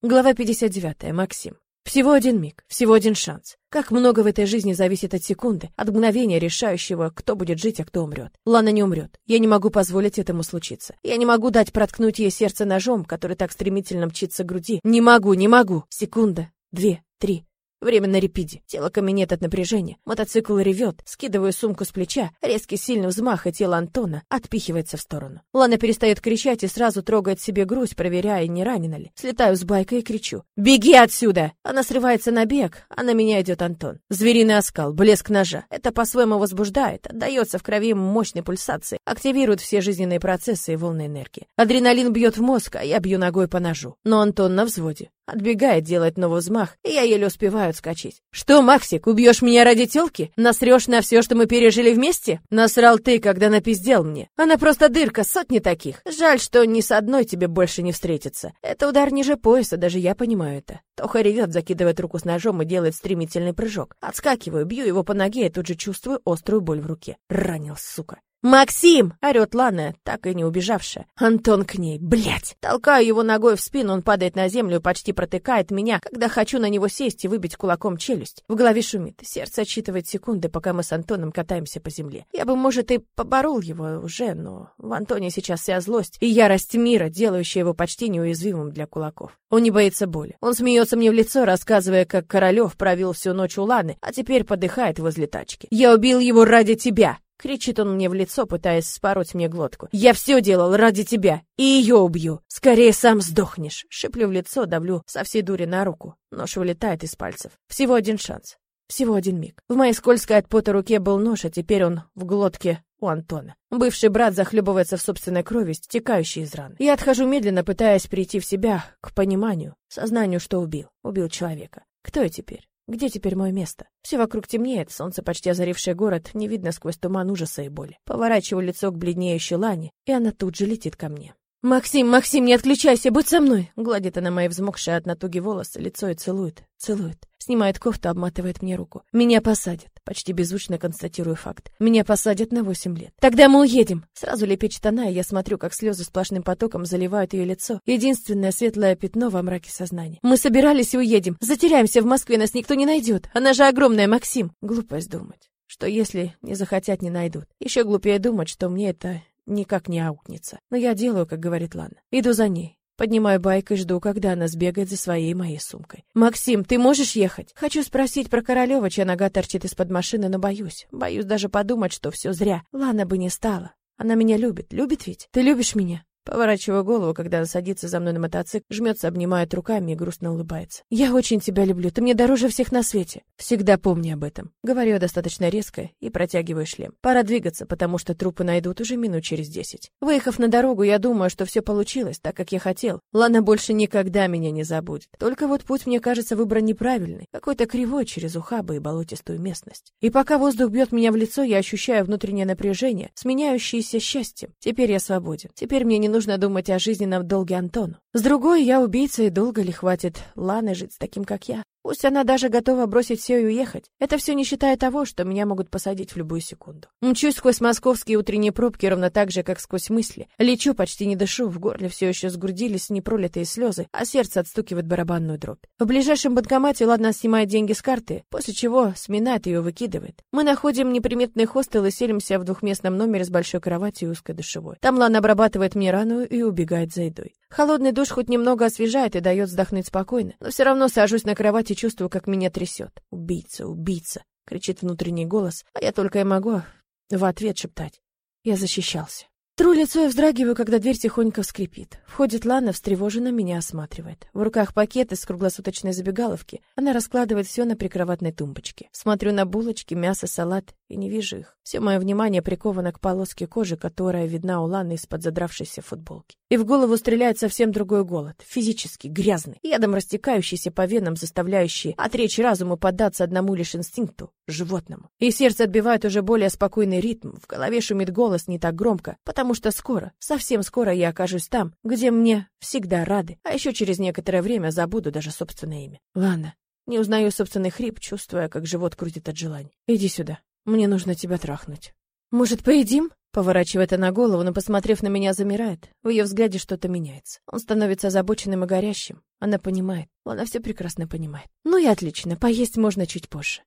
Глава 59. Максим. Всего один миг, всего один шанс. Как много в этой жизни зависит от секунды, от мгновения решающего, кто будет жить, а кто умрет. Лана не умрет. Я не могу позволить этому случиться. Я не могу дать проткнуть ей сердце ножом, который так стремительно мчится к груди. Не могу, не могу. Секунда, две, три. Время на репиде. Тело каменеет от напряжения. Мотоцикл ревет. Скидываю сумку с плеча. Резкий сильный взмах, и тело Антона отпихивается в сторону. Лана перестает кричать и сразу трогает себе грудь, проверяя, не ранена ли. Слетаю с байка и кричу. «Беги отсюда!» Она срывается на бег, а на меня идет Антон. Звериный оскал, блеск ножа. Это по-своему возбуждает, отдается в крови мощной пульсации, активирует все жизненные процессы и волны энергии. Адреналин бьет в мозг, а я бью ногой по ножу. Но Антон на взводе. Отбегает, делает новый взмах, и я еле успеваю отскочить. «Что, Максик, убьешь меня ради тёлки? Насрёшь на всё, что мы пережили вместе? Насрал ты, когда напиздел мне. Она просто дырка, сотни таких. Жаль, что ни с одной тебе больше не встретится. Это удар ниже пояса, даже я понимаю это». Тоха ревет, закидывает руку с ножом и делает стремительный прыжок. Отскакиваю, бью его по ноге и тут же чувствую острую боль в руке. Ранил, сука. «Максим!» — орёт Лана, так и не убежавшая. Антон к ней. Блять! Толкаю его ногой в спину, он падает на землю почти протыкает меня, когда хочу на него сесть и выбить кулаком челюсть. В голове шумит, сердце отсчитывает секунды, пока мы с Антоном катаемся по земле. Я бы, может, и поборол его уже, но в Антоне сейчас вся злость и ярость мира, делающая его почти неуязвимым для кулаков. Он не боится боли. Он смеется мне в лицо, рассказывая, как Королёв провел всю ночь у Ланы, а теперь подыхает возле тачки. «Я убил его ради тебя!» Кричит он мне в лицо, пытаясь спороть мне глотку. «Я все делал ради тебя, и ее убью! Скорее сам сдохнешь!» Шиплю в лицо, давлю со всей дури на руку. Нож вылетает из пальцев. Всего один шанс. Всего один миг. В моей скользкой от пота руке был нож, а теперь он в глотке у Антона. Бывший брат захлебывается в собственной крови, стекающей из ран. Я отхожу медленно, пытаясь прийти в себя, к пониманию, сознанию, что убил. Убил человека. Кто я теперь? Где теперь мое место? Все вокруг темнеет, солнце, почти озарившее город, не видно сквозь туман ужаса и боли. Поворачиваю лицо к бледнеющей Лане, и она тут же летит ко мне. «Максим, Максим, не отключайся, будь со мной!» Гладит она мои взмокшие от натуги волосы, лицо и целует, целует. Снимает кофту, обматывает мне руку. Меня посадят. Почти беззвучно констатирую факт. Меня посадят на восемь лет. Тогда мы уедем. Сразу лепечет она, и я смотрю, как слезы сплошным потоком заливают ее лицо. Единственное светлое пятно во мраке сознания. Мы собирались и уедем. Затеряемся в Москве, нас никто не найдет. Она же огромная, Максим. Глупость думать что если не захотят, не найдут. Еще глупее думать, что мне это никак не аукнется. Но я делаю, как говорит Лана. Иду за ней. Поднимаю байк и жду, когда она сбегает за своей моей сумкой. «Максим, ты можешь ехать?» Хочу спросить про Королева, чья нога торчит из-под машины, но боюсь. Боюсь даже подумать, что все зря. Лана бы не стала. Она меня любит. Любит ведь? Ты любишь меня? Поворачиваю голову, когда садится за мной на мотоцикл, жмется, обнимает руками и грустно улыбается. «Я очень тебя люблю, ты мне дороже всех на свете. Всегда помни об этом». Говорю я достаточно резко и протягиваю шлем. Пора двигаться, потому что трупы найдут уже минут через десять. Выехав на дорогу, я думаю, что все получилось так, как я хотел. Лана больше никогда меня не забудет. Только вот путь мне кажется выбран неправильный, какой-то кривой через ухабы и болотистую местность. И пока воздух бьет меня в лицо, я ощущаю внутреннее напряжение, сменяющееся счастьем. Теперь я свободен. Теперь мне не нужно нужно думать о жизненном долге Антону. С другой, я убийца, и долго ли хватит Ланы жить с таким, как я? Пусть она даже готова бросить все и уехать. Это все не считая того, что меня могут посадить в любую секунду. Мчусь сквозь московские утренние пробки ровно так же, как сквозь мысли. Лечу, почти не дышу, в горле все еще сгрудились непролитые слезы, а сердце отстукивает барабанную дробь. В ближайшем банкомате Ладна снимает деньги с карты, после чего сминает ее выкидывает. Мы находим неприметный хостел и селимся в двухместном номере с большой кроватью и узкой душевой. Там Лана обрабатывает мне рану и убегает за едой. Холодный душ хоть немного освежает и дает вздохнуть спокойно, но все равно сажусь на кровать и чувствую, как меня трясет. «Убийца, убийца!» — кричит внутренний голос, а я только и могу в ответ шептать. Я защищался. Тру лицо и вздрагиваю, когда дверь тихонько скрипит. Входит Лана, встревоженно меня осматривает. В руках пакет из круглосуточной забегаловки. Она раскладывает все на прикроватной тумбочке. Смотрю на булочки, мясо, салат и не вижу их. Все мое внимание приковано к полоске кожи, которая видна у Ланы из-под задравшейся футболки. И в голову стреляет совсем другой голод, физический, грязный, ядом растекающийся по венам, заставляющий отречь разум и поддаться одному лишь инстинкту — животному. И сердце отбивает уже более спокойный ритм, в голове шумит голос не так громко, потому что скоро, совсем скоро я окажусь там, где мне всегда рады, а еще через некоторое время забуду даже собственное имя. Лана. Не узнаю собственный хрип, чувствуя, как живот крутит от желания. Иди сюда. Мне нужно тебя трахнуть. Может, поедим? Поворачивает она голову, но, посмотрев на меня, замирает. В ее взгляде что-то меняется. Он становится озабоченным и горящим. Она понимает. Она все прекрасно понимает. Ну и отлично, поесть можно чуть позже.